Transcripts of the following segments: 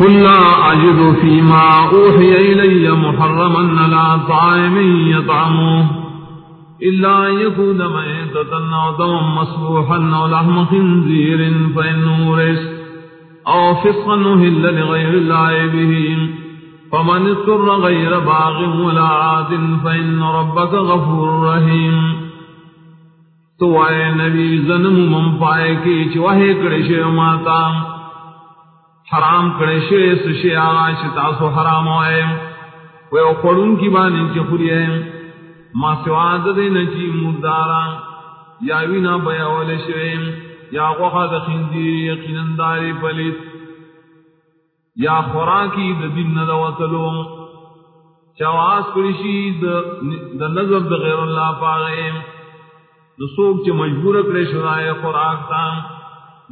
قل لا أجد فيما أوحي إلي محرما على طعام يطعمه إلا أن يكون ميتة أو دما مسبوحا أو لحم خنزير فإنه رزق أو فسقا أهل لغير الله به فمن اضطر غير باغ ولا عاد فإن ربك غفور رحيم تو اے نبی، ظلم من پائے کی چوہے کڑے شے حرام کڑے شے سشے آغا شتاسو حرام ہوئے وہ اوپڑون کی بانی چی خوریے ما سواد دے چی مردارا یا وینا بیا والے شے یا غوخا دخین دخندیر یقینن داری پلیت یا خوراکی د دین نہ وتلو. چواز کړي د نظر د غیر الله پاغه نو څوک چې مجبور کړي شوای خوراک تا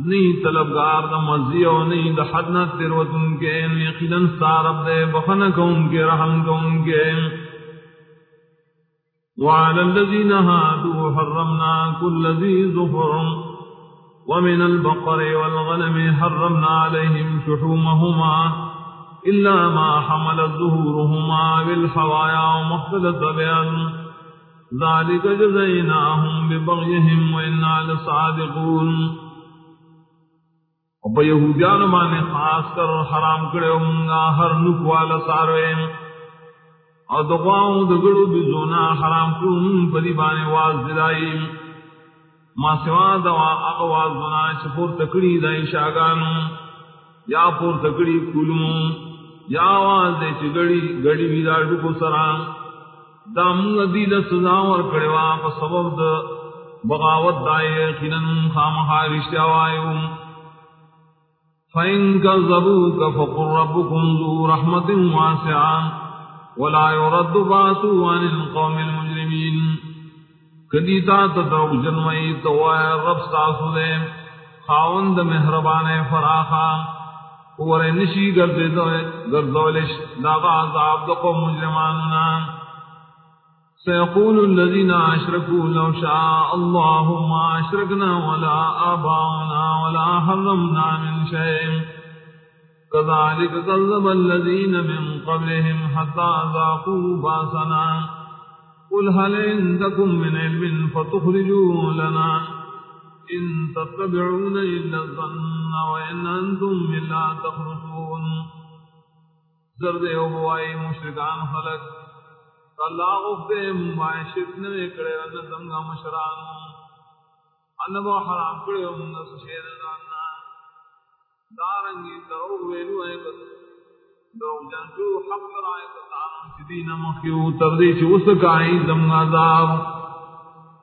نی طلبگار د مزي او نی د حد نه تیروتون کې یقینا سارب دے دې بخنه کوم کې رحم کوم کې وعلى الذين هادوا حرمنا كل ذي ظفر ومن البقر والغنم حرمنا عليهم شحومهما إلا ما حمل ظهورهما بالحوايا ومختلط بأن ذلك جزيناهم ببغيهم وإنا لصادقون. اور یہودیان مانے خاص کر حرام کړو کرے ہونگا ہر نکوالا ساروے اور دغواؤں دگڑو بزونا حرام کروں پدی بانے واز دلائی ما سوا دوا اقواز بنا چپور تکڑی دائی شاگانو یا پور تکڑی کلمو یا آواز دے چگڑی گڑی ویدار ڈکو سرام دا منگ دیل سزاور کڑوا پا سبب دا بغاوت دائے خنن خامخا رشتہ وائیو فَإِن كَذَّبُوكَ فَقُلْ رَبُّكُمْ ذُو رَحْمَةٍ وَاسِعَةٍ وَلَا يُرَدُّ بَأْسُهُ عَنِ الْقَوْمِ الْمُجْرِمِينَ کدیتا تدرو جنوئی تو رب ساسو دے خاوند مہربان فراخا اور نشی گردے گردولش داغا عذاب دقو مجرماننا سيقول الذين أشركوا لو شاء الله ما أشركنا ولا آباؤنا ولا حرمنا من شيء. كذلك كذب الذين من قبلهم حتى ذاقوا باسنا. قل هل عندكم من علم فتخرجوا لنا؟ إن تتبعون إلا الظن وإن أنتم إلا تخرجون. زرد أبوائی مشرکان خلق. اللہ غفتے مباشر نوے کڑے رن زمگا مشران ان انبا حرام کڑے ومنگا سشیر داننا دارنگی درو ویلو اے بس درو جنکو حق رائے تتانو چدین مخیو تردی چی اس کائی زمگا زاب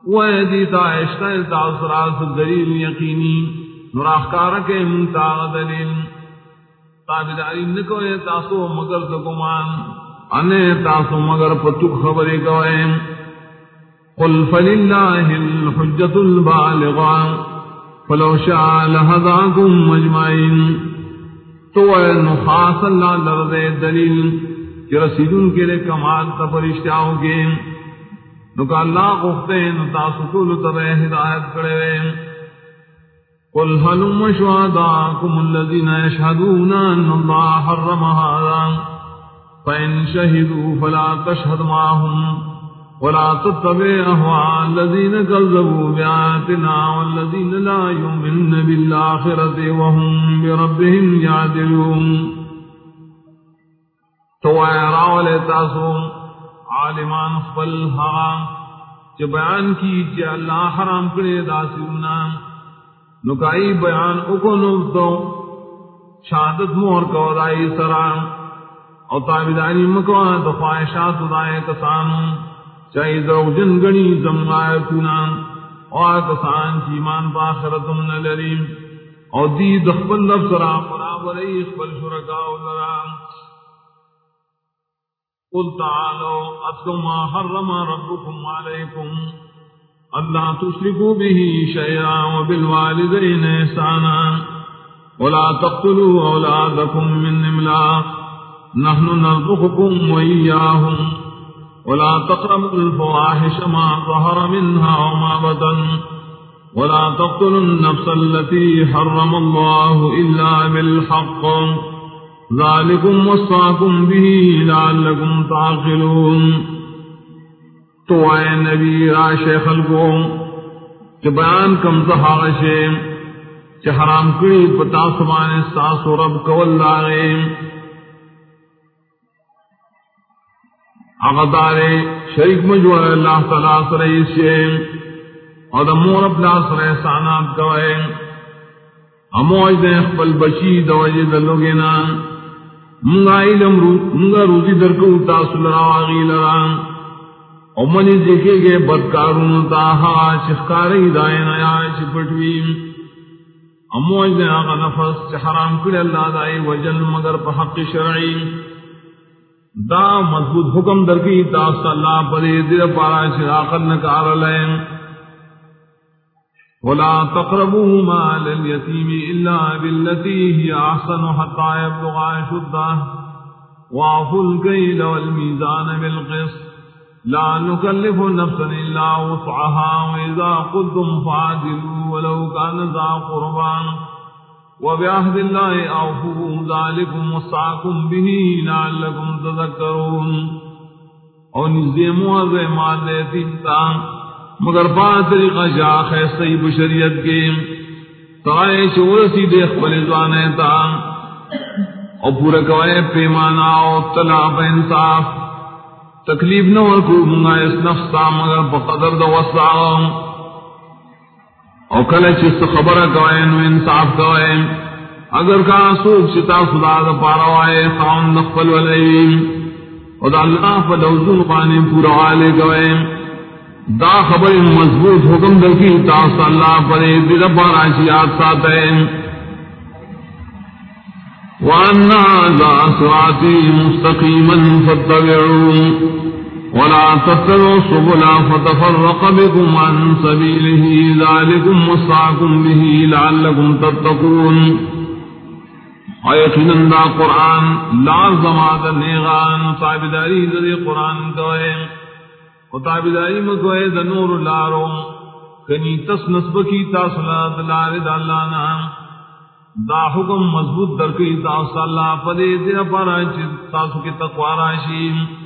ویدی تا عشق تاثرات دلیل یقینی نراخکار کے منتاغ دلیل تابداری نکوئے تاسو مگر دکمان انے تاسو مگر پتک خبری کوئے قل فللہ الحجت البالغا فلو شاء لہذاکم مجمعین تو اے نخاص اللہ درد دلیل کہ رسیدون کے لیے کمال تفرشتیاؤں کے۔ نکا اللہ قفتے نتاسو کل تب ہدایت کرے وے۔ قل هلم شهداءكم الذين يشهدون أن الله حرم هذا۔ فإن شهدوا فلا تشهد معهم ولا تتبع أهواء الذين كذبوا بآياتنا والذين لا يؤمنون بالآخرة وهم بربهم يعدلون تو راول تاسو، عالمان خپل حرام چې بیان کی چې الله حرام کړی داسونه نو کای بیان تو مور کو او تابداری مکوا د خواہشات دائے کسان چاہی درو جن گنی زمایتنا او کسان چی ایمان باخرتم نلریم او دی دخبل لفظ را برابر اخبل شرکاء لرا. قل تعالوا اتلو ما حرم ربكم عليكم اللہ تشركوا به شيئا وبالوالدين احسانا. ولا تقتلوا اولادكم من املاق. نحن نرزقكم وإياهم ولا تقربوا الفواحش ما ظهر منها وما بطن ولا تقتلوا النفس التي حرم الله إلا بالحق ذالکم وصاکم به لعلکم تعقلون تو آئے نبی راش خلقو کہ بیان کم زہاغشے کہ حرام کری پتا سبانے ساس و رب کول لاغے اغدارے شریک مجوڑ اللہ تعالیٰ سرئی سے اور مور اپنا سر احسانات کوئے اموج دے اخبل بچی دوجی دلوگینا، منگا علم رو، منگا روزی درکو تاسو لراغی لران او منی دیکھے گے بدکارون تاہا چخکاری دائن آیا چپٹویم اموج دے آغا نفس چھ حرام اللہ دائی وجل مگر پا حق شرعی دا مضبوط حکم درکی تاسو اللہ پدی دیر پارا شراقت نکار لین ولا تقربوا مال اليتيم إلا بالتي هي أحسن حتى يبلغ أشده۔ وأوفوا الكيل والميزان بالقسط۔ لا نكلف نفسا إلا وسعها۔ وإذا قلتم فعدلوا ولو كان ذا قربان۔ وبعهد الله أوفوا ذلكم وسعكم به لعلكم تذكرون. ونزيموا زي ما اليتيم مگر با طریقہ شاخ ہے صحیح بشریت کے تائے چور سیدھے خپل زوانے تا۔ اور پورا کوئے پیمانا اور طلاب انصاف، تکلیف نہ ورکو منگا اس نفس تا مگر بقدر دا وسع اور کل چست خبر کوئے نو انصاف کوئے اگر کا سوک چتا خدا دا پارا وائے خان نخفل ولیم اور دا اللہ فلوزن قانے پورا والے کوئے دا خبر مضبوط حکم دکی تاس اللہ پر دل پر اشیات ساتے وانا ذا صراطی مستقیما فاتبعوا ولا تتبعوا سبلا فتفرق بكم عن سبيله. ذلكم وصاكم به لعلكم تتقون. ويقينا دا قرآن لازم هذا النيغان صاحب داري ذي قرآن دوئے و تابداری مکوئے دا نور لارو. کنی تس نسب کی تاسلا دلار دا اللہ دا حکم مضبوط در کی اللہ پدے دن پارا چی تاسو کی تقوارا شیم.